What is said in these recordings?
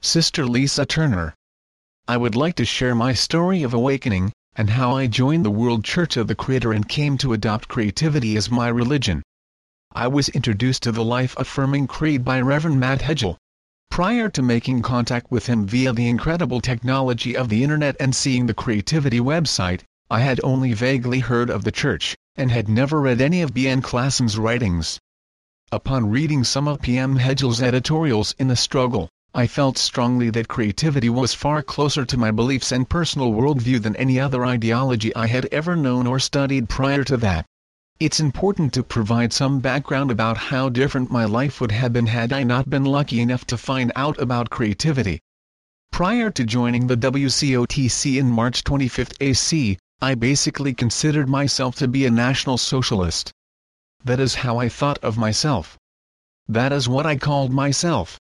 Sister Lisa Turner. I would like to share my story of awakening, and how I joined the World Church of the Creator and came to adopt creativity as my religion. I was introduced to the life-affirming creed by Reverend Matt Hedgel. Prior to making contact with him via the incredible technology of the internet and seeing the creativity website, I had only vaguely heard of the church, and had never read any of B.N. Klassen's writings. Upon reading some of P.M. Hegel's editorials in The Struggle, I felt strongly that creativity was far closer to my beliefs and personal worldview than any other ideology I had ever known or studied prior to that. It's important to provide some background about how different my life would have been had I not been lucky enough to find out about creativity. Prior to joining the WCOTC in March 25 AC, I basically considered myself to be a National Socialist. That is how I thought of myself. That is what I called myself.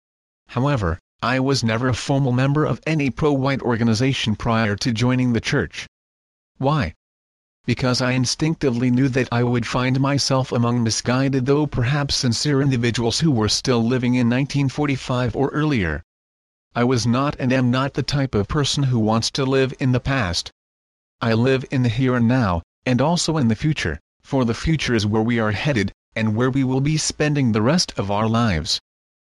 However, I was never a formal member of any pro-white organization prior to joining the church. Why? Because I instinctively knew that I would find myself among misguided though perhaps sincere individuals who were still living in 1945 or earlier. I was not and am not the type of person who wants to live in the past, I live in the here and now, and also in the future, for the future is where we are headed, and where we will be spending the rest of our lives.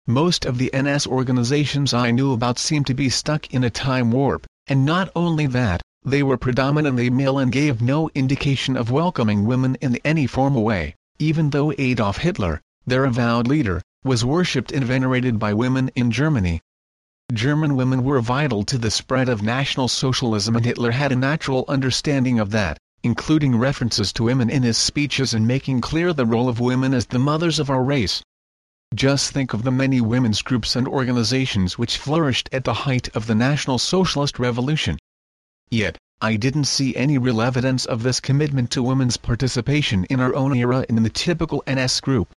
Most of the NS organizations I knew about seemed to be stuck in a time warp, and not only that, they were predominantly male and gave no indication of welcoming women in any formal way, even though Adolf Hitler, their avowed leader, was worshipped and venerated by women in Germany, German women were vital to the spread of National Socialism and Hitler had a natural understanding of that, including references to women in his speeches and making clear the role of women as the mothers of our race. Just think of the many women's groups and organizations which flourished at the height of the National Socialist Revolution. Yet, I didn't see any real evidence of this commitment to women's participation in our own era in the typical NS group.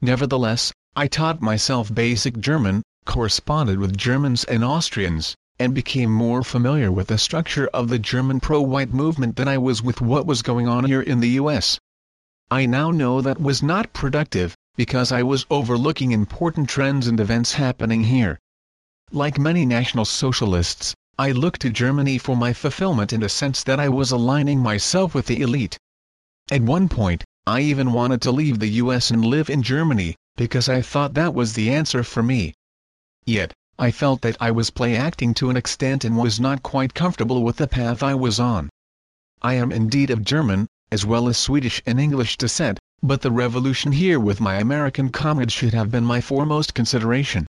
Nevertheless, I taught myself basic German, corresponded with Germans and Austrians, and became more familiar with the structure of the German pro-white movement than I was with what was going on here in the U.S. I now know that was not productive, because I was overlooking important trends and events happening here. Like many National Socialists, I looked to Germany for my fulfillment in the sense that I was aligning myself with the elite. At one point, I even wanted to leave the US and live in Germany, because I thought that was the answer for me. Yet, I felt that I was play acting to an extent and was not quite comfortable with the path I was on. I am indeed of German, as well as Swedish and English descent, but the revolution here with my American comrades should have been my foremost consideration.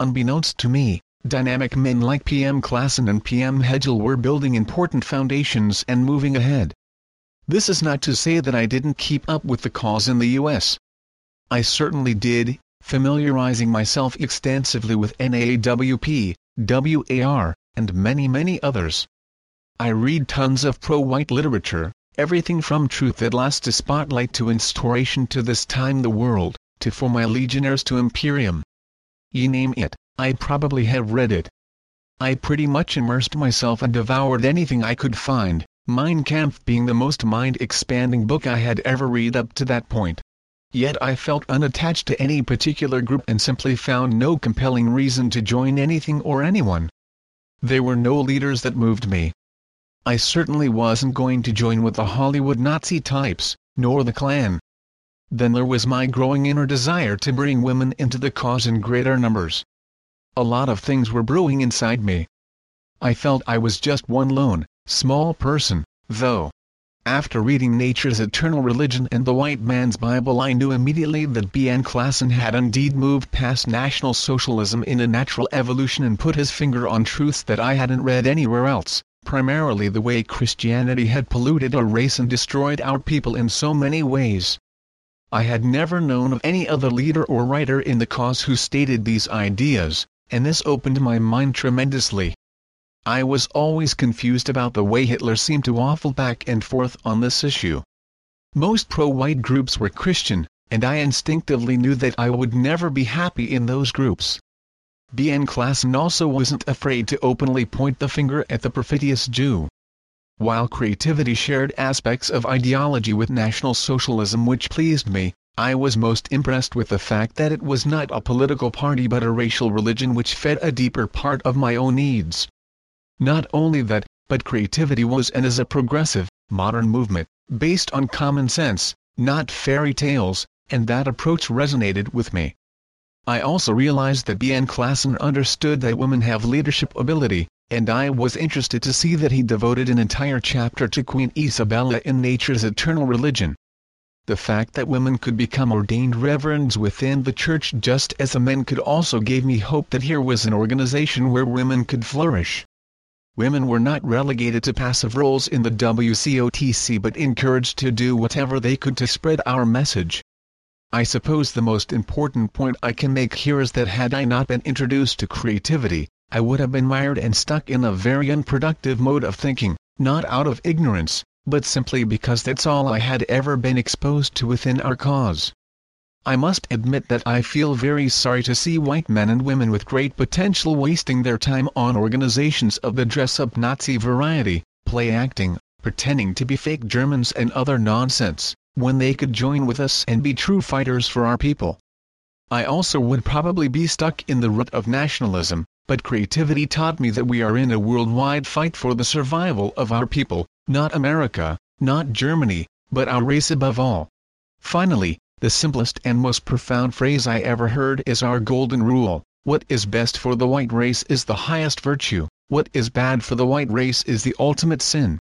Unbeknownst to me, dynamic men like PM Klassen and PM Hegel were building important foundations and moving ahead. This is not to say that I didn't keep up with the cause in the U.S. I certainly did, familiarizing myself extensively with NAAWP, WAR, and many many others. I read tons of pro-white literature, everything from Truth at Last to Spotlight to Instauration to This Time the World, to For My Legionnaires to Imperium. Ye name it, I probably have read it. I pretty much immersed myself and devoured anything I could find, Mein Kampf being the most mind-expanding book I had ever read up to that point. Yet I felt unattached to any particular group and simply found no compelling reason to join anything or anyone. There were no leaders that moved me. I certainly wasn't going to join with the Hollywood Nazi types, nor the Klan. Then there was my growing inner desire to bring women into the cause in greater numbers. A lot of things were brewing inside me. I felt I was just one lone, small person, though. After reading Nature's Eternal Religion and the White Man's Bible I knew immediately that B.N. Klassen had indeed moved past National Socialism in a natural evolution and put his finger on truths that I hadn't read anywhere else, primarily the way Christianity had polluted our race and destroyed our people in so many ways. I had never known of any other leader or writer in the cause who stated these ideas, and this opened my mind tremendously. I was always confused about the way Hitler seemed to waffle back and forth on this issue. Most pro-white groups were Christian, and I instinctively knew that I would never be happy in those groups. B.N. Klassen also wasn't afraid to openly point the finger at the perfidious Jew. While creativity shared aspects of ideology with National Socialism which pleased me, I was most impressed with the fact that it was not a political party but a racial religion which fed a deeper part of my own needs. Not only that, but creativity was and is a progressive, modern movement, based on common sense, not fairy tales, and that approach resonated with me. I also realized that B.N. Klassen understood that women have leadership ability, and I was interested to see that he devoted an entire chapter to Queen Isabella in Nature's Eternal Religion. The fact that women could become ordained reverends within the church just as the men could also gave me hope that here was an organization where women could flourish. Women were not relegated to passive roles in the WCOTC but encouraged to do whatever they could to spread our message. I suppose the most important point I can make here is that had I not been introduced to creativity, I would have been mired and stuck in a very unproductive mode of thinking, not out of ignorance, but simply because that's all I had ever been exposed to within our cause. I must admit that I feel very sorry to see white men and women with great potential wasting their time on organizations of the dress-up Nazi variety, play acting, pretending to be fake Germans and other nonsense, when they could join with us and be true fighters for our people. I also would probably be stuck in the rut of nationalism, but creativity taught me that we are in a worldwide fight for the survival of our people, not America, not Germany, but our race above all. Finally, the simplest and most profound phrase I ever heard is our golden rule, what is best for the white race is the highest virtue, what is bad for the white race is the ultimate sin.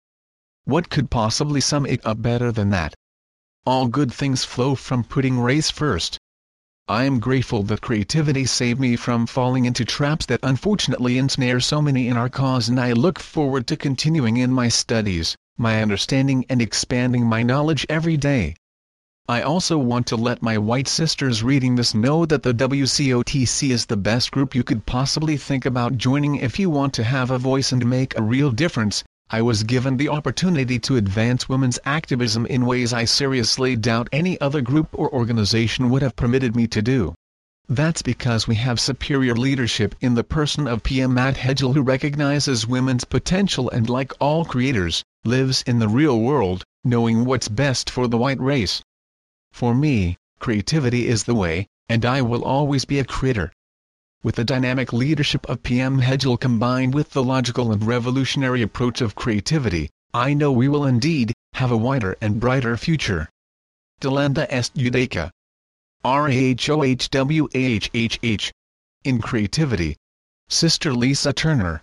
What could possibly sum it up better than that? All good things flow from putting race first. I am grateful that creativity saved me from falling into traps that unfortunately ensnare so many in our cause and I look forward to continuing in my studies, my understanding and expanding my knowledge every day. I also want to let my white sisters reading this know that the WCOTC is the best group you could possibly think about joining if you want to have a voice and make a real difference, I was given the opportunity to advance women's activism in ways I seriously doubt any other group or organization would have permitted me to do. That's because we have superior leadership in the person of PM Matt Hedgel who recognizes women's potential and like all creators, lives in the real world, knowing what's best for the white race. For me, creativity is the way, and I will always be a creator with the dynamic leadership of PM Hegel combined with the logical and revolutionary approach of creativity, I know we will indeed, have a wider and brighter future. Delenda est Judaica. R-A-H-O-H-W-A-H-H-H. In creativity. Sister Lisa Turner